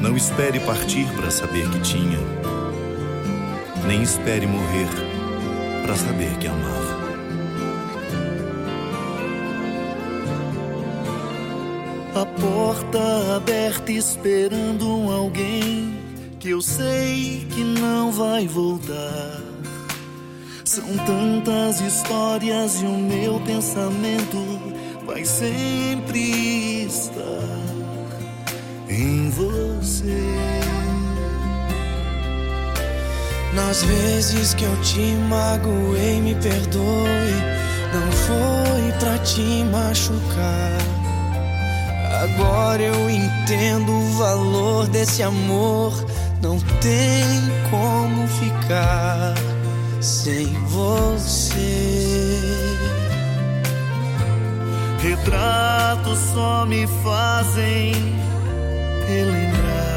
Não espere partir para saber que tinha, nem espere morrer para saber que amava. A porta aberta esperando alguém que eu sei que não vai voltar. São tantas histórias e o meu pensamento vai sempre estar em você. Nas vezes que eu te magoei, me perdoe. Não foi pra te machucar. Agora eu entendo o valor desse amor. Não tem como ficar sem você. Retratos só me fazem relembrar.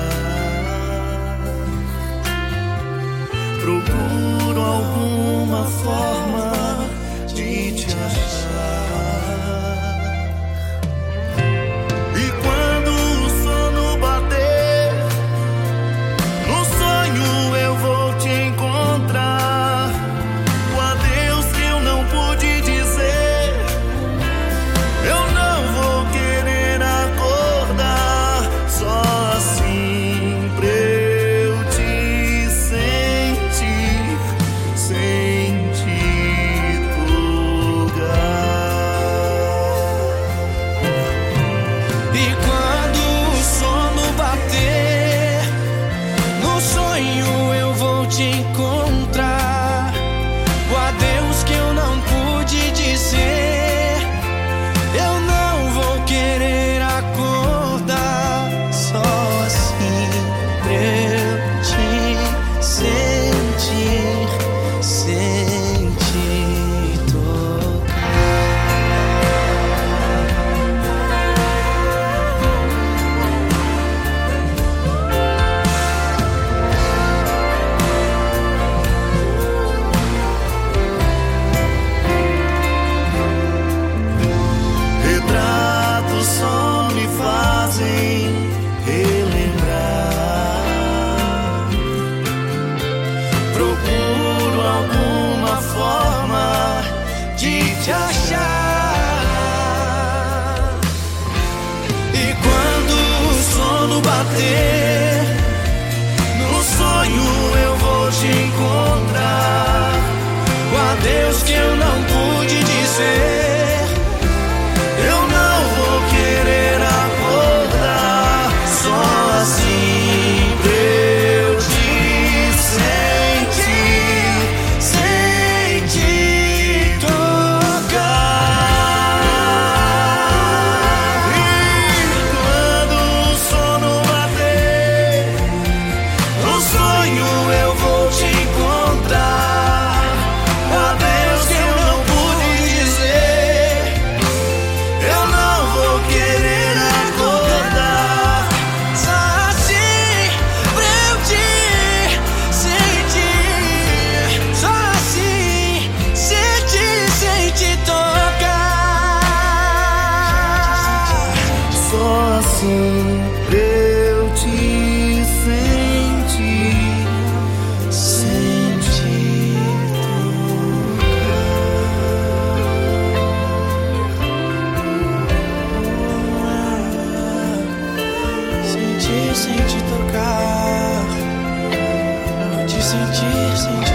Bater, no sonho eu vou te encontrar. O adeus que eu não pude dizer. Assim eu te sentir Sem te Sentir sem te tocar Te sentir tocar